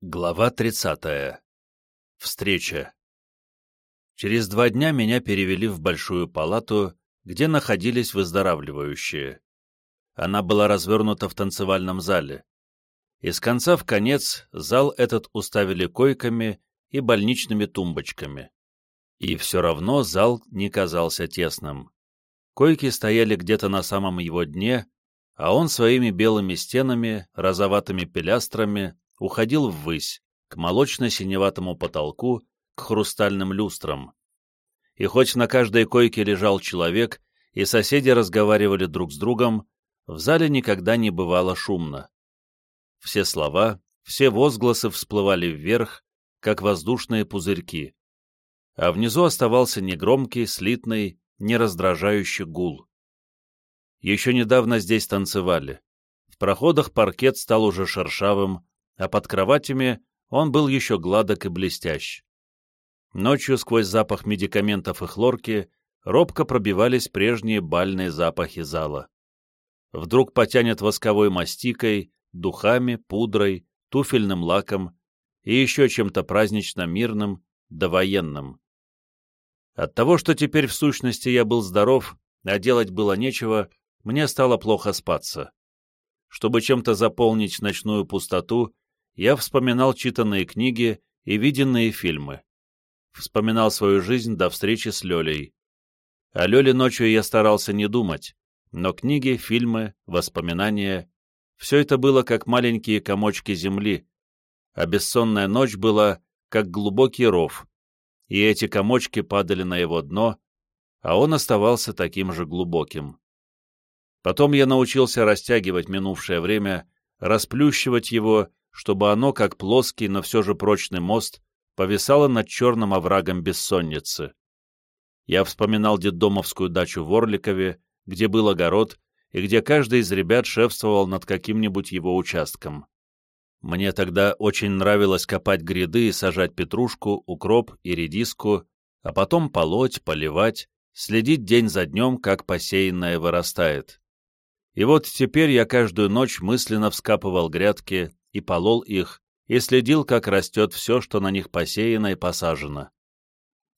Глава 30. Встреча. Через два дня меня перевели в большую палату, где находились выздоравливающие. Она была развернута в танцевальном зале. Из конца в конец зал этот уставили койками и больничными тумбочками. И все равно зал не казался тесным. Койки стояли где-то на самом его дне, а он своими белыми стенами, розоватыми пилястрами, уходил ввысь, к молочно-синеватому потолку, к хрустальным люстрам. И хоть на каждой койке лежал человек, и соседи разговаривали друг с другом, в зале никогда не бывало шумно. Все слова, все возгласы всплывали вверх, как воздушные пузырьки. А внизу оставался негромкий, слитный, нераздражающий гул. Еще недавно здесь танцевали. В проходах паркет стал уже шершавым, а под кроватями он был еще гладок и блестящ. Ночью сквозь запах медикаментов и хлорки робко пробивались прежние бальные запахи зала. Вдруг потянет восковой мастикой, духами, пудрой, туфельным лаком и еще чем-то празднично-мирным, довоенным. От того, что теперь в сущности я был здоров, а делать было нечего, мне стало плохо спаться. Чтобы чем-то заполнить ночную пустоту, я вспоминал читанные книги и виденные фильмы. Вспоминал свою жизнь до встречи с Лёлей. О Лёле ночью я старался не думать, но книги, фильмы, воспоминания — все это было как маленькие комочки земли, а бессонная ночь была как глубокий ров, и эти комочки падали на его дно, а он оставался таким же глубоким. Потом я научился растягивать минувшее время, расплющивать его чтобы оно, как плоский, но все же прочный мост, повисало над черным оврагом бессонницы. Я вспоминал детдомовскую дачу в Орликове, где был огород, и где каждый из ребят шефствовал над каким-нибудь его участком. Мне тогда очень нравилось копать гряды и сажать петрушку, укроп и редиску, а потом полоть, поливать, следить день за днем, как посеянное вырастает. И вот теперь я каждую ночь мысленно вскапывал грядки, и полол их, и следил, как растет все, что на них посеяно и посажено.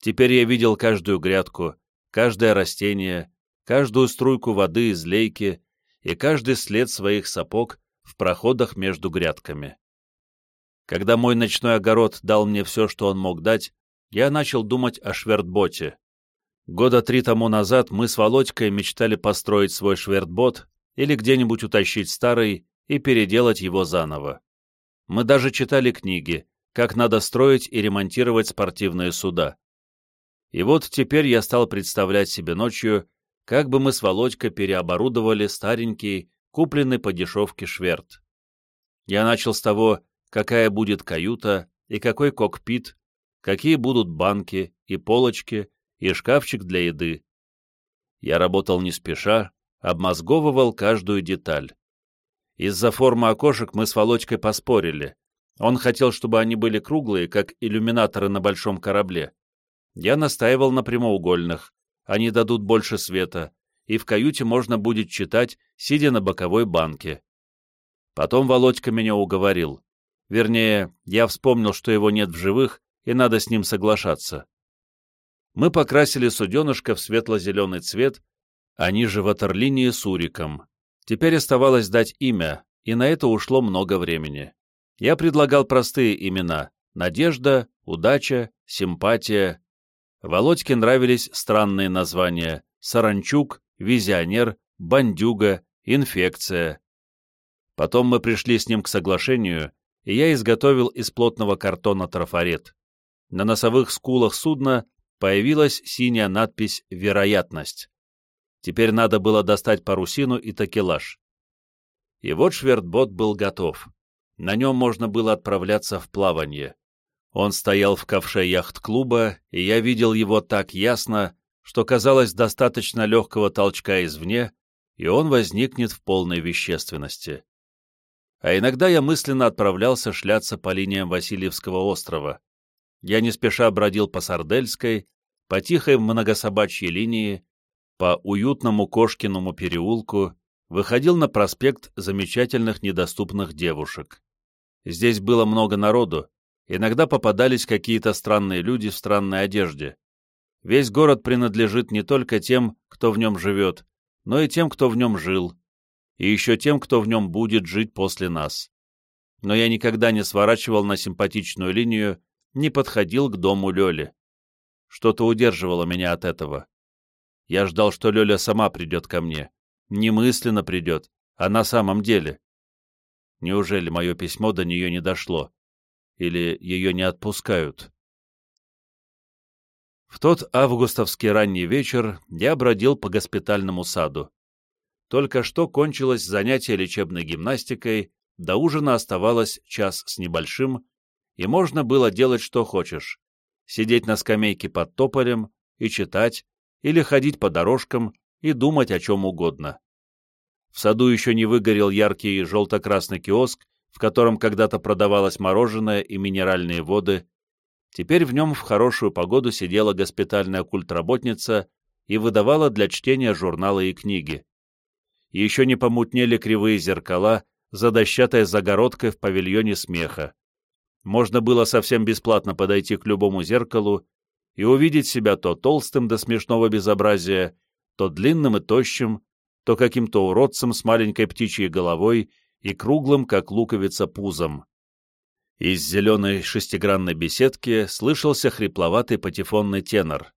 Теперь я видел каждую грядку, каждое растение, каждую струйку воды из лейки и каждый след своих сапог в проходах между грядками. Когда мой ночной огород дал мне все, что он мог дать, я начал думать о швертботе. Года три тому назад мы с Володькой мечтали построить свой швертбот или где-нибудь утащить старый и переделать его заново. Мы даже читали книги, как надо строить и ремонтировать спортивные суда. И вот теперь я стал представлять себе ночью, как бы мы с Володькой переоборудовали старенький, купленный по дешевке шверт. Я начал с того, какая будет каюта и какой кокпит, какие будут банки и полочки и шкафчик для еды. Я работал не спеша, обмозговывал каждую деталь. Из-за формы окошек мы с Володькой поспорили. Он хотел, чтобы они были круглые, как иллюминаторы на большом корабле. Я настаивал на прямоугольных. Они дадут больше света, и в каюте можно будет читать, сидя на боковой банке. Потом Володька меня уговорил. Вернее, я вспомнил, что его нет в живых, и надо с ним соглашаться. Мы покрасили суденышко в светло-зеленый цвет, а ниже ватерлинии уриком. Теперь оставалось дать имя, и на это ушло много времени. Я предлагал простые имена — Надежда, Удача, Симпатия. Володьке нравились странные названия — Саранчук, Визионер, Бандюга, Инфекция. Потом мы пришли с ним к соглашению, и я изготовил из плотного картона трафарет. На носовых скулах судна появилась синяя надпись «Вероятность». Теперь надо было достать парусину и такелаж. И вот швертбот был готов. На нем можно было отправляться в плавание. Он стоял в ковше яхт-клуба, и я видел его так ясно, что казалось достаточно легкого толчка извне, и он возникнет в полной вещественности. А иногда я мысленно отправлялся шляться по линиям Васильевского острова. Я не спеша бродил по Сардельской, по тихой многособачьей линии, по уютному Кошкиному переулку выходил на проспект замечательных недоступных девушек. Здесь было много народу, иногда попадались какие-то странные люди в странной одежде. Весь город принадлежит не только тем, кто в нем живет, но и тем, кто в нем жил, и еще тем, кто в нем будет жить после нас. Но я никогда не сворачивал на симпатичную линию, не подходил к дому Лёли. Что-то удерживало меня от этого. Я ждал, что Лёля сама придет ко мне. Не мысленно придет, а на самом деле. Неужели мое письмо до нее не дошло? Или ее не отпускают? В тот августовский ранний вечер я бродил по госпитальному саду. Только что кончилось занятие лечебной гимнастикой, до ужина оставалось час с небольшим, и можно было делать что хочешь. Сидеть на скамейке под тополем и читать, или ходить по дорожкам и думать о чем угодно. В саду еще не выгорел яркий желто-красный киоск, в котором когда-то продавалось мороженое и минеральные воды. Теперь в нем в хорошую погоду сидела госпитальная культработница и выдавала для чтения журналы и книги еще не помутнели кривые зеркала за дощатой загородкой в павильоне смеха. Можно было совсем бесплатно подойти к любому зеркалу и увидеть себя то толстым до смешного безобразия, то длинным и тощим, то каким-то уродцем с маленькой птичьей головой и круглым, как луковица, пузом. Из зеленой шестигранной беседки слышался хрипловатый патефонный тенор.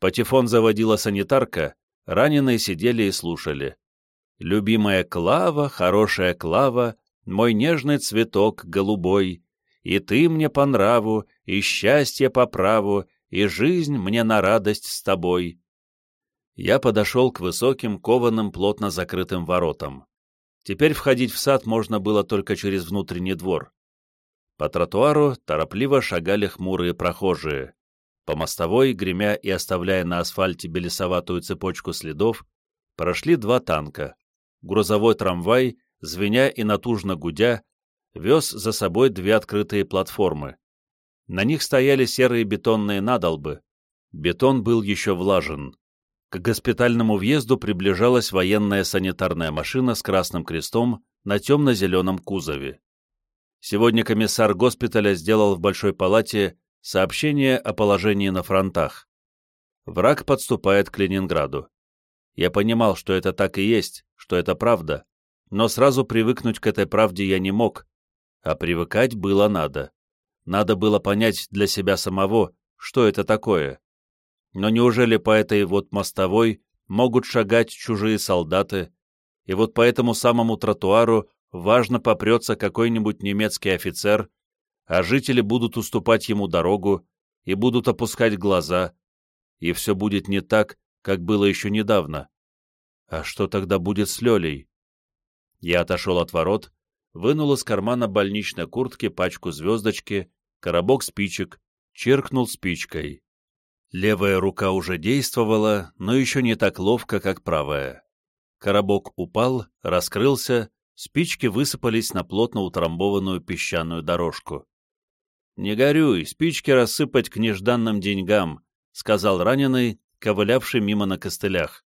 Патефон заводила санитарка, раненые сидели и слушали. Любимая Клава, хорошая Клава, мой нежный цветок голубой, и ты мне по нраву, и счастье по праву, и жизнь мне на радость с тобой. Я подошел к высоким, кованым, плотно закрытым воротам. Теперь входить в сад можно было только через внутренний двор. По тротуару торопливо шагали хмурые прохожие. По мостовой, гремя и оставляя на асфальте белесоватую цепочку следов, прошли два танка грузовой трамвай, звеня и натужно гудя, вез за собой две открытые платформы. На них стояли серые бетонные надолбы. Бетон был еще влажен. К госпитальному въезду приближалась военная санитарная машина с красным крестом на темно-зеленом кузове. Сегодня комиссар госпиталя сделал в Большой палате сообщение о положении на фронтах. Враг подступает к Ленинграду. Я понимал, что это так и есть, что это правда, но сразу привыкнуть к этой правде я не мог, а привыкать было надо. Надо было понять для себя самого, что это такое. Но неужели по этой вот мостовой могут шагать чужие солдаты, и вот по этому самому тротуару важно попрется какой-нибудь немецкий офицер, а жители будут уступать ему дорогу и будут опускать глаза, и все будет не так, как было еще недавно. А что тогда будет с Лелей? Я отошел от ворот, вынул из кармана больничной куртки пачку звездочки, коробок спичек, чиркнул спичкой. Левая рука уже действовала, но еще не так ловко, как правая. Коробок упал, раскрылся, спички высыпались на плотно утрамбованную песчаную дорожку. «Не горюй, спички рассыпать к нежданным деньгам», — сказал раненый, ковылявший мимо на костылях.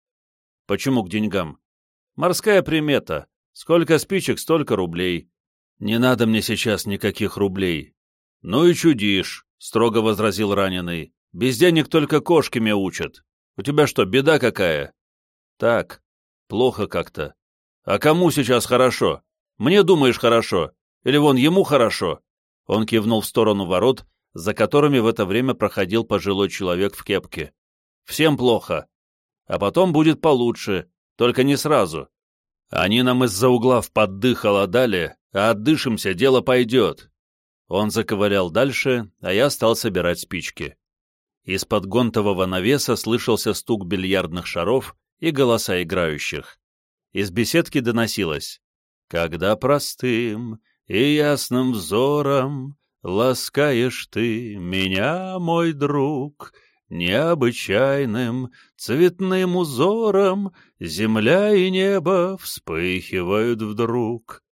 Почему к деньгам? Морская примета. Сколько спичек, столько рублей. Не надо мне сейчас никаких рублей. Ну и чудишь, строго возразил раненый. Без денег только кошки мяучат. У тебя что, беда какая? Так, плохо как-то. А кому сейчас хорошо? Мне думаешь хорошо? Или вон ему хорошо? Он кивнул в сторону ворот, за которыми в это время проходил пожилой человек в кепке. Всем плохо. А потом будет получше, только не сразу. Они нам из-за угла в поддых холодали, а отдышимся, дело пойдет. Он заковырял дальше, а я стал собирать спички. Из-под гонтового навеса слышался стук бильярдных шаров и голоса играющих. Из беседки доносилось «Когда простым и ясным взором ласкаешь ты меня, мой друг, Необычайным цветным узором Земля и небо вспыхивают вдруг.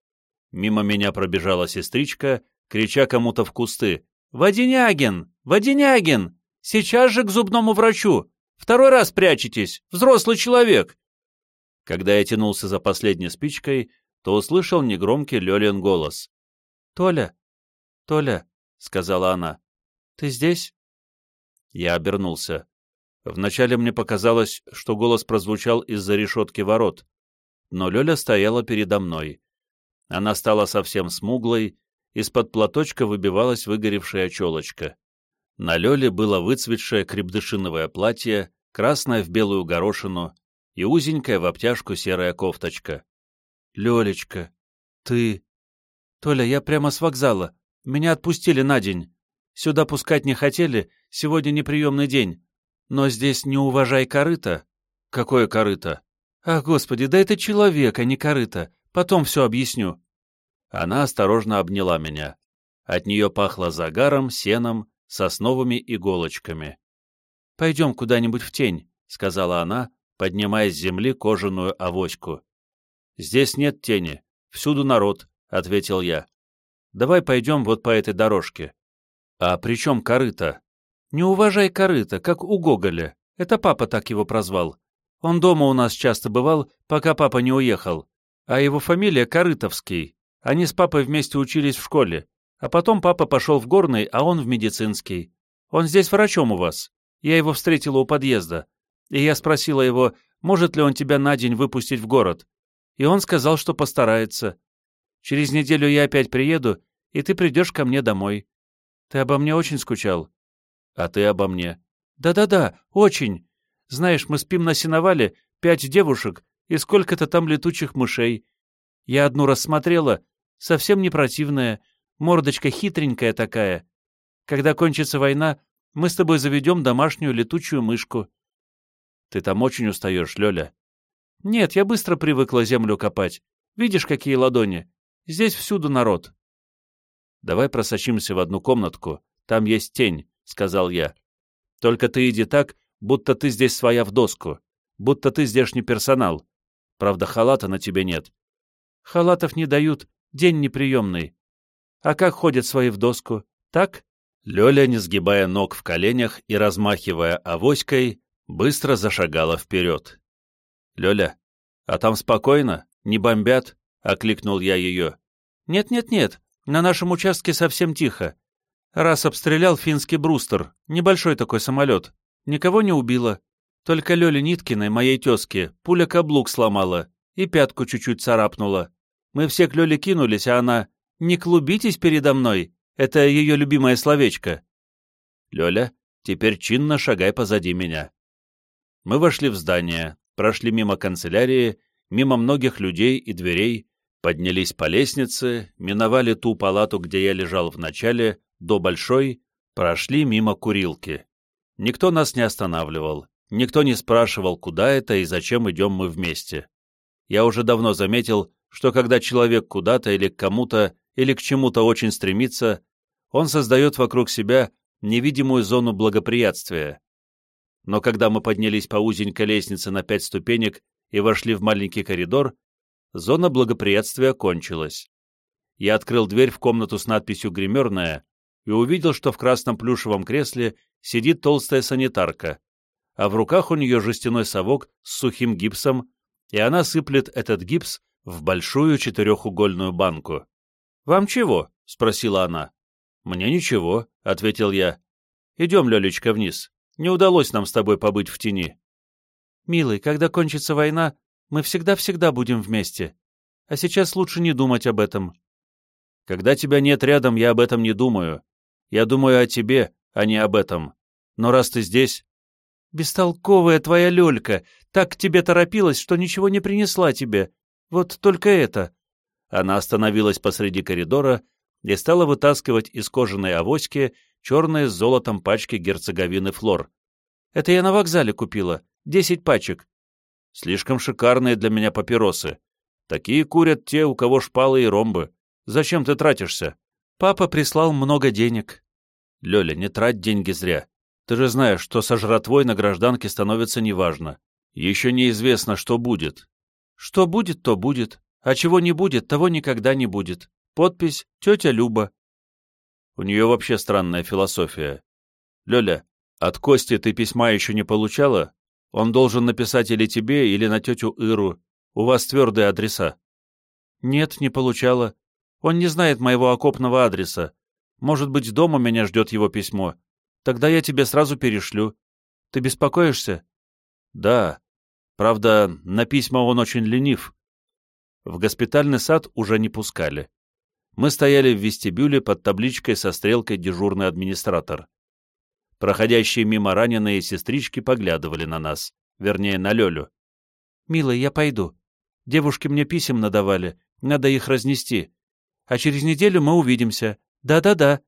Мимо меня пробежала сестричка, крича кому-то в кусты. «Воденягин! Воденягин! Сейчас же к зубному врачу! Второй раз прячетесь! Взрослый человек!» Когда я тянулся за последней спичкой, то услышал негромкий Лёлин голос. «Толя, «Толя», — сказала она, — «ты здесь?» Я обернулся. Вначале мне показалось, что голос прозвучал из-за решетки ворот, но Лёля стояла передо мной. Она стала совсем смуглой, из-под платочка выбивалась выгоревшая челочка. На Лёле было выцветшее крепдышиновое платье, красное в белую горошину и узенькая в обтяжку серая кофточка. «Лёлечка, ты...» «Толя, я прямо с вокзала. Меня отпустили на день. Сюда пускать не хотели, сегодня неприемный день. Но здесь не уважай корыто». «Какое корыто?» «Ах, господи, да это человек, а не корыто. Потом все объясню». Она осторожно обняла меня. От нее пахло загаром, сеном, сосновыми иголочками. «Пойдем куда-нибудь в тень», — сказала она, поднимая с земли кожаную авоську. «Здесь нет тени, всюду народ», — ответил я. «Давай пойдем вот по этой дорожке». «А при чем корыто?» «Не уважай корыто, как у Гоголя. Это папа так его прозвал. Он дома у нас часто бывал, пока папа не уехал. А его фамилия Корытовский. Они с папой вместе учились в школе. А потом папа пошел в горный, а он в медицинский. Он здесь врачом у вас. Я его встретила у подъезда. И я спросила его, может ли он тебя на день выпустить в город. И он сказал, что постарается. Через неделю я опять приеду, и ты придешь ко мне домой. Ты обо мне очень скучал. А ты обо мне. Да-да-да, очень. Знаешь, мы спим на сеновале, пять девушек и сколько-то там летучих мышей. Я одну рассмотрела, совсем не противная, мордочка хитренькая такая. Когда кончится война, мы с тобой заведем домашнюю летучую мышку. Ты там очень устаешь, Лёля. Нет, я быстро привыкла землю копать. Видишь, какие ладони? Здесь всюду народ. Давай просочимся в одну комнатку, там есть тень, — сказал я. Только ты иди так, будто ты здесь своя в доску, будто ты здешний персонал. Правда, халата на тебе нет. Халатов не дают, день неприемный. А как ходят свои в доску? Так? Лёля, не сгибая ног в коленях и размахивая авоськой, быстро зашагала вперед. «Лёля, а там спокойно? Не бомбят?» — окликнул я ее. «Нет-нет-нет, на нашем участке совсем тихо. Раз обстрелял финский брустер, небольшой такой самолет. Никого не убило. Только Лёле Ниткиной, моей тезке, пуля каблук сломала и пятку чуть-чуть царапнула. Мы все к Лёле кинулись, а она «Не клубитесь передо мной!» Это ее любимое словечко. Лёля, теперь чинно шагай позади меня. Мы вошли в здание, прошли мимо канцелярии, мимо многих людей и дверей, поднялись по лестнице, миновали ту палату, где я лежал в начале, до большой, прошли мимо курилки. Никто нас не останавливал, никто не спрашивал, куда это и зачем идем мы вместе. Я уже давно заметил, что когда человек куда-то или к кому-то или к чему-то очень стремится, он создает вокруг себя невидимую зону благоприятствия. Но когда мы поднялись по узенькой лестнице на пять ступенек и вошли в маленький коридор, зона благоприятствия кончилась. Я открыл дверь в комнату с надписью «Гримерная» и увидел, что в красном плюшевом кресле сидит толстая санитарка, а в руках у нее жестяной совок с сухим гипсом, и она сыплет этот гипс в большую четырехугольную банку. «Вам чего?» — спросила она. «Мне ничего», — ответил я. «Идем, Лелечка, вниз. Не удалось нам с тобой побыть в тени». «Милый, когда кончится война, мы всегда-всегда будем вместе. А сейчас лучше не думать об этом». «Когда тебя нет рядом, я об этом не думаю. Я думаю о тебе, а не об этом. Но раз ты здесь...» «Бестолковая твоя Лёлька! Так к тебе торопилась, что ничего не принесла тебе. Вот только это...» Она остановилась посреди коридора и стала вытаскивать из кожаной авоськи черные с золотом пачки герцоговины флор. «Это я на вокзале купила. Десять пачек. Слишком шикарные для меня папиросы. Такие курят те, у кого шпалы и ромбы. Зачем ты тратишься? Папа прислал много денег. Лёля, не трать деньги зря. Ты же знаешь, что со жратвой на гражданке становится неважно. Еще неизвестно, что будет. Что будет, то будет. А чего не будет, того никогда не будет. Подпись «Тетя Люба». У нее вообще странная философия. Лёля, от Кости ты письма еще не получала? Он должен написать или тебе, или на тетю Иру. У вас твердые адреса. Нет, не получала. Он не знает моего окопного адреса. Может быть, дома меня ждет его письмо. Тогда я тебе сразу перешлю. Ты беспокоишься?» «Да. Правда, на письма он очень ленив». В госпитальный сад уже не пускали. Мы стояли в вестибюле под табличкой со стрелкой «Дежурный администратор». Проходящие мимо раненые сестрички поглядывали на нас, вернее, на Лёлю. «Милая, я пойду. Девушки мне писем надавали, надо их разнести. А через неделю мы увидимся. Да-да-да,